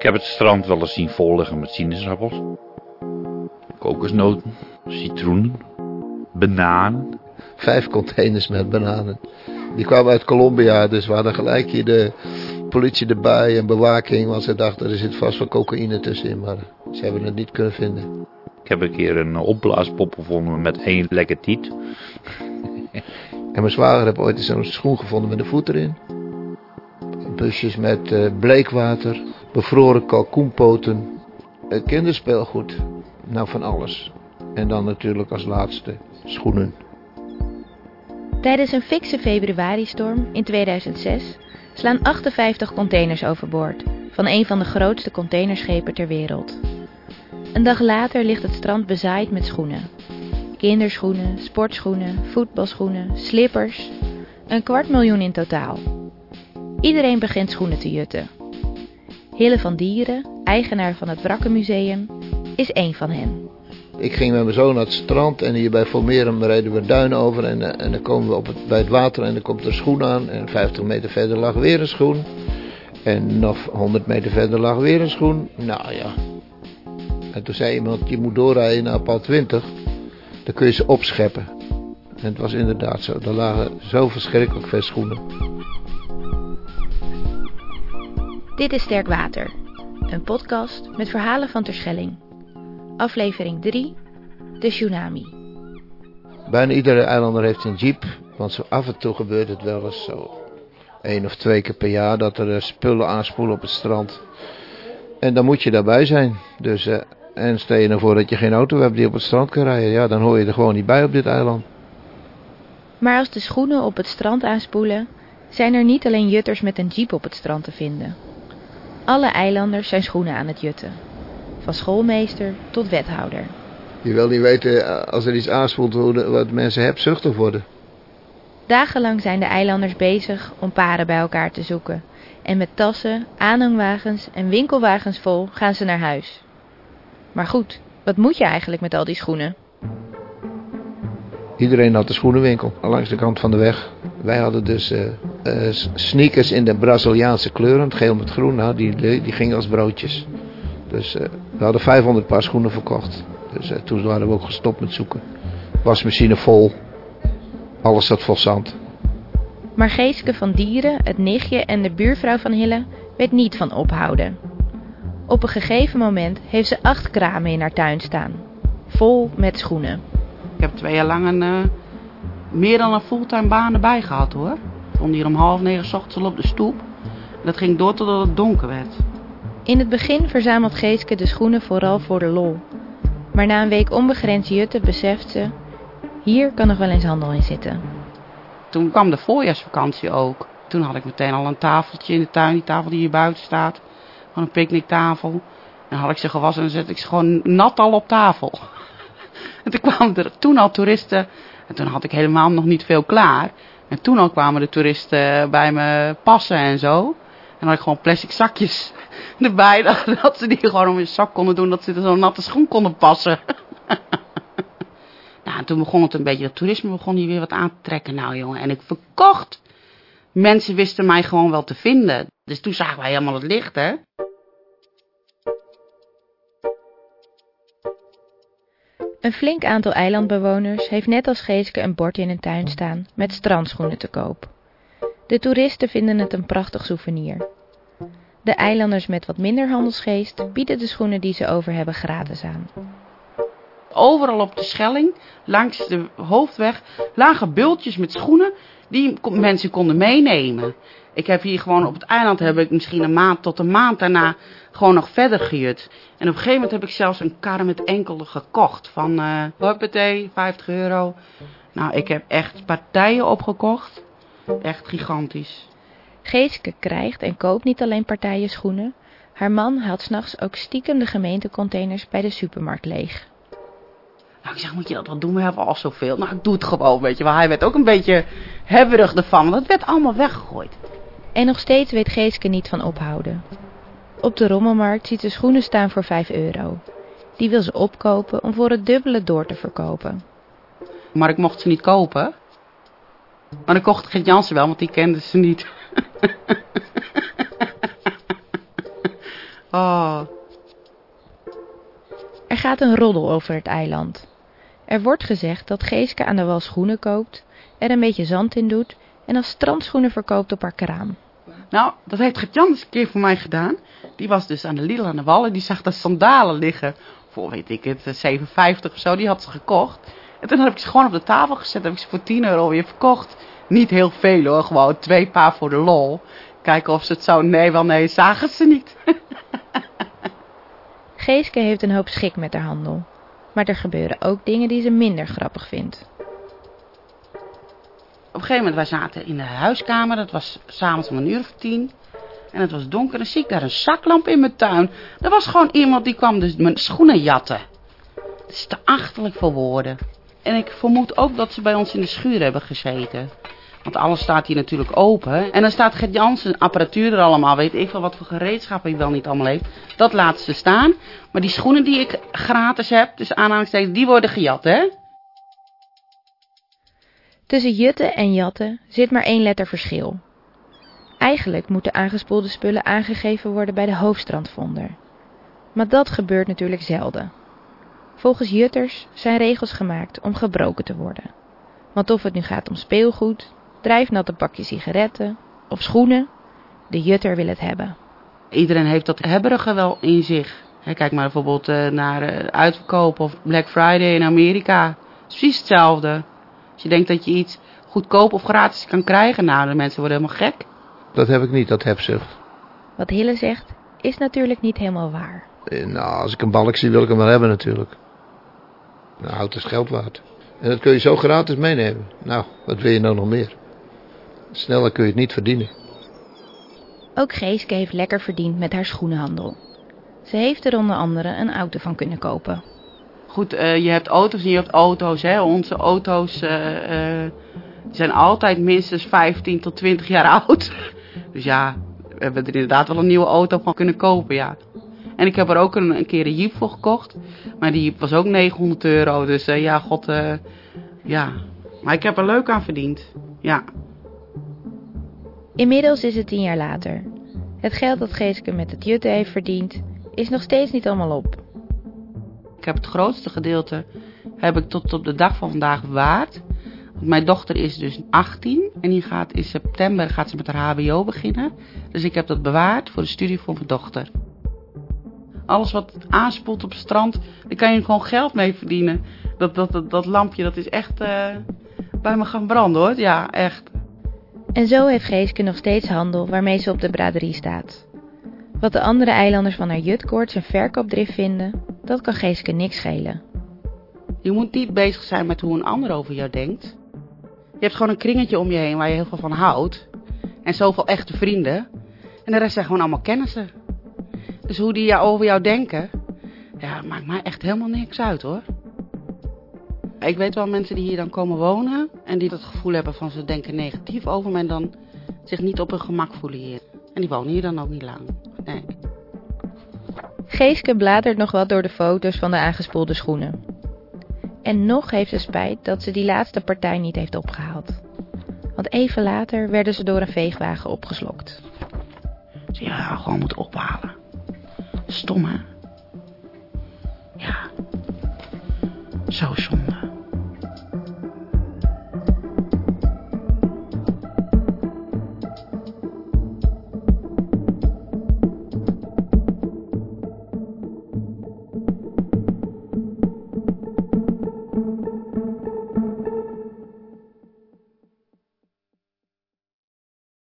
Ik heb het strand wel eens zien volliggen met sinaasappels. Kokosnoten, citroenen, bananen. Vijf containers met bananen. Die kwamen uit Colombia, dus we hadden gelijk hier de politie erbij en bewaking. Want ze dachten er zit vast wel cocaïne tussenin, maar ze hebben het niet kunnen vinden. Ik heb een keer een opblaaspop gevonden met één lekker tiet. En mijn zwager heeft ooit eens zo'n schoen gevonden met een voet erin. Busjes met eh, bleekwater, bevroren kalkoenpoten, kinderspeelgoed. Nou, van alles. En dan natuurlijk als laatste schoenen. Tijdens een fikse februaristorm in 2006 slaan 58 containers overboord van een van de grootste containerschepen ter wereld. Een dag later ligt het strand bezaaid met schoenen. Kinderschoenen, sportschoenen, voetbalschoenen, slippers. Een kwart miljoen in totaal. Iedereen begint schoenen te jutten. Hille van Dieren, eigenaar van het Wrakkenmuseum, is één van hen. Ik ging met mijn zoon naar het strand en hier bij Volmerum reden we duin over. En, eh, en dan komen we op het, bij het water en dan komt er een schoen aan. En 50 meter verder lag weer een schoen. En nog 100 meter verder lag weer een schoen. Nou ja. En toen zei iemand, je moet doorrijden naar pad 20. Dan kun je ze opscheppen. En het was inderdaad zo. Er lagen zo verschrikkelijk veel schoenen. Dit is Sterk Water, een podcast met verhalen van Terschelling. Aflevering 3, de tsunami. Bijna iedere eilander heeft een jeep. Want zo af en toe gebeurt het wel eens zo. één of twee keer per jaar dat er eh, spullen aanspoelen op het strand. En dan moet je daarbij zijn. Dus, eh, en stel je nou voor dat je geen auto hebt die op het strand kan rijden. Ja, dan hoor je er gewoon niet bij op dit eiland. Maar als de schoenen op het strand aanspoelen, zijn er niet alleen jutters met een jeep op het strand te vinden. Alle eilanders zijn schoenen aan het jutten. Van schoolmeester tot wethouder. Je wil niet weten eh, als er iets aanspoelt wat mensen hebzuchtig worden. Dagenlang zijn de eilanders bezig om paren bij elkaar te zoeken. En met tassen, aanhangwagens en winkelwagens vol gaan ze naar huis. Maar goed, wat moet je eigenlijk met al die schoenen? Iedereen had een schoenenwinkel langs de kant van de weg. Wij hadden dus eh, eh, sneakers in de Braziliaanse kleuren, geel met groen. Nou, die, die gingen als broodjes. Dus eh, we hadden 500 paar schoenen verkocht. Dus toen waren we ook gestopt met zoeken. Wasmachine vol. Alles zat vol zand. Maar Geeske van Dieren, het nichtje en de buurvrouw van Hille weet niet van ophouden. Op een gegeven moment heeft ze acht kramen in haar tuin staan. Vol met schoenen. Ik heb twee jaar lang een, uh, meer dan een fulltime baan erbij gehad hoor. Ik stond hier om half negen s ochtends al op de stoep. Dat ging door totdat het donker werd. In het begin verzamelt Geeske de schoenen vooral voor de lol. Maar na een week onbegrensd jutten beseft ze... hier kan nog wel eens handel in zitten. Toen kwam de voorjaarsvakantie ook. Toen had ik meteen al een tafeltje in de tuin, die tafel die hier buiten staat. Van een picknicktafel. En dan had ik ze gewassen en dan zette ik ze gewoon nat al op tafel. En toen kwamen er toen al toeristen. En toen had ik helemaal nog niet veel klaar. En toen al kwamen de toeristen bij me passen en zo. En dan had ik gewoon plastic zakjes erbij. Dat ze die gewoon om in zak konden doen. Dat ze er zo'n natte schoen konden passen. nou, en toen begon het een beetje. Het toerisme begon hier weer wat aan te trekken. Nou jongen, en ik verkocht. Mensen wisten mij gewoon wel te vinden. Dus toen zagen wij helemaal het licht, hè. Een flink aantal eilandbewoners heeft net als Geeske een bord in hun tuin staan met strandschoenen te koop. De toeristen vinden het een prachtig souvenir. De eilanders met wat minder handelsgeest bieden de schoenen die ze over hebben gratis aan. Overal op de Schelling, langs de hoofdweg, lagen bultjes met schoenen die mensen konden meenemen. Ik heb hier gewoon op het eiland heb ik misschien een maand tot een maand daarna gewoon nog verder gejut. En op een gegeven moment heb ik zelfs een kar met enkele gekocht. Van uh, hoppatee, 50 euro. Nou, ik heb echt partijen opgekocht. Echt gigantisch. Geeske krijgt en koopt niet alleen partijen schoenen. Haar man haalt s'nachts ook stiekem de gemeentecontainers bij de supermarkt leeg. Nou, ik zeg, moet je dat wel doen? We hebben al zoveel. Nou, ik doe het gewoon, weet je. Maar hij werd ook een beetje hebberig ervan. Want het werd allemaal weggegooid. En nog steeds weet Geeske niet van ophouden. Op de rommelmarkt ziet ze schoenen staan voor 5 euro. Die wil ze opkopen om voor het dubbele door te verkopen. Maar ik mocht ze niet kopen. Maar ik kocht Gert Jansen wel, want die kende ze niet. Oh, Er gaat een roddel over het eiland. Er wordt gezegd dat Geeske aan de wal schoenen koopt, er een beetje zand in doet en als strandschoenen verkoopt op haar kraam. Nou, dat heeft Gert-Jan eens een keer voor mij gedaan. Die was dus aan de Lidl aan de Wallen. Die zag daar sandalen liggen. Voor, weet ik het, eh, 7,50 of zo. Die had ze gekocht. En toen heb ik ze gewoon op de tafel gezet. Heb ik ze voor 10 euro weer verkocht. Niet heel veel hoor. Gewoon twee paar voor de lol. Kijken of ze het zo... Nee, wel nee, zagen ze niet. Geeske heeft een hoop schik met haar handel. Maar er gebeuren ook dingen die ze minder grappig vindt. Op een gegeven moment, wij zaten in de huiskamer. Dat was s'avonds om een uur of tien. En het was donker en zie ik daar een zaklamp in mijn tuin. Er was gewoon iemand die kwam dus mijn schoenen jatten. Het is te achterlijk voor woorden. En ik vermoed ook dat ze bij ons in de schuur hebben gezeten. Want alles staat hier natuurlijk open. En dan staat Gert Jansen apparatuur er allemaal. Weet ik wel wat voor gereedschappen hij wel niet allemaal heeft. Dat laten ze staan. Maar die schoenen die ik gratis heb, dus aanhalingstekens, die worden gejat, hè? Tussen jutten en jatten zit maar één letter verschil. Eigenlijk moeten aangespoelde spullen aangegeven worden bij de hoofdstrandvonder. Maar dat gebeurt natuurlijk zelden. Volgens jutters zijn regels gemaakt om gebroken te worden. Want of het nu gaat om speelgoed, drijfnatte pakjes sigaretten of schoenen, de jutter wil het hebben. Iedereen heeft dat hebberige wel in zich. Kijk maar bijvoorbeeld eh, naar eh, uitverkoop of Black Friday in Amerika. Precies hetzelfde. Als je denkt dat je iets goedkoop of gratis kan krijgen, nou, de mensen worden helemaal gek. Dat heb ik niet, dat hebzucht. Wat Hille zegt, is natuurlijk niet helemaal waar. Eh, Nou, als ik een balk zie, wil ik hem wel hebben natuurlijk. Nou, hout is geld waard. En dat kun je zo gratis meenemen. Nou, wat wil je nou nog meer? Sneller kun je het niet verdienen. Ook Geeske heeft lekker verdiend met haar schoenenhandel. Ze heeft er onder andere een auto van kunnen kopen. Goed, eh, je hebt auto's en je hebt auto's. Hè. Onze auto's eh, eh, zijn altijd minstens 15 tot 20 jaar oud. Dus ja, we hebben er inderdaad wel een nieuwe auto van kunnen kopen, ja. En ik heb er ook een, een keer een Jeep voor gekocht. Maar die was ook 900 euro. Dus ja, god, ja. Maar ik heb er leuk aan verdiend. Ja. Inmiddels is het tien jaar later. Het geld dat Geeske met het jutten heeft verdiend, is nog steeds niet allemaal op. Ik heb het grootste gedeelte heb ik tot op de dag van vandaag bewaard. Want mijn dochter is dus 18 en die gaat in september gaat ze met haar HBO beginnen. Dus ik heb dat bewaard voor de studie voor mijn dochter. Alles wat aanspoelt op het strand, daar kan je gewoon geld mee verdienen. Dat, dat, dat, dat lampje, dat is echt eh, bij me gaan branden hoor. Ja, echt. En zo heeft Geeske nog steeds handel waarmee ze op de braderie staat. Wat de andere eilanders van haar jutkoorts en verkoopdrift vinden, dat kan Geeske niks schelen. Je moet niet bezig zijn met hoe een ander over jou denkt. Je hebt gewoon een kringetje om je heen waar je heel veel van houdt. En zoveel echte vrienden. En de rest zijn gewoon allemaal kennissen. Dus hoe die over jou denken, ja, maakt mij echt helemaal niks uit hoor. Ik weet wel mensen die hier dan komen wonen en die het gevoel hebben van ze denken negatief over me en dan zich niet op hun gemak voelen hier. En die wonen hier dan ook niet lang. Nee. Geeske bladert nog wat door de foto's van de aangespoelde schoenen. En nog heeft ze spijt dat ze die laatste partij niet heeft opgehaald. Want even later werden ze door een veegwagen opgeslokt. Dus ja, gewoon moeten ophalen. Stom hè? Ja. Zo stom.